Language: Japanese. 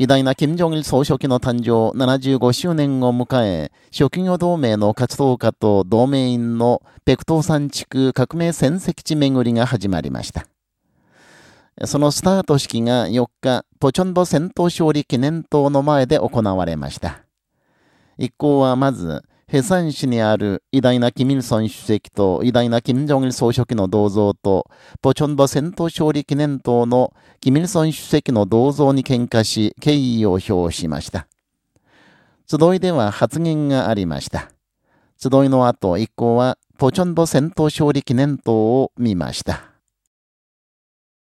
偉大な金正日総書記の誕生75周年を迎え、職業同盟の活動家と同盟員の北東山地区革命戦績地巡りが始まりました。そのスタート式が4日、ポチョンド戦闘勝利記念塔の前で行われました。一行はまず、ヘサン市にある偉大なキミルソン主席と偉大なキム・ジョンル総書記の銅像と、ポチョンボ戦闘勝利記念塔のキミルソン主席の銅像に喧嘩し、敬意を表しました。集いでは発言がありました。集いの後、一行は、ポチョンボ戦闘勝利記念塔を見ました。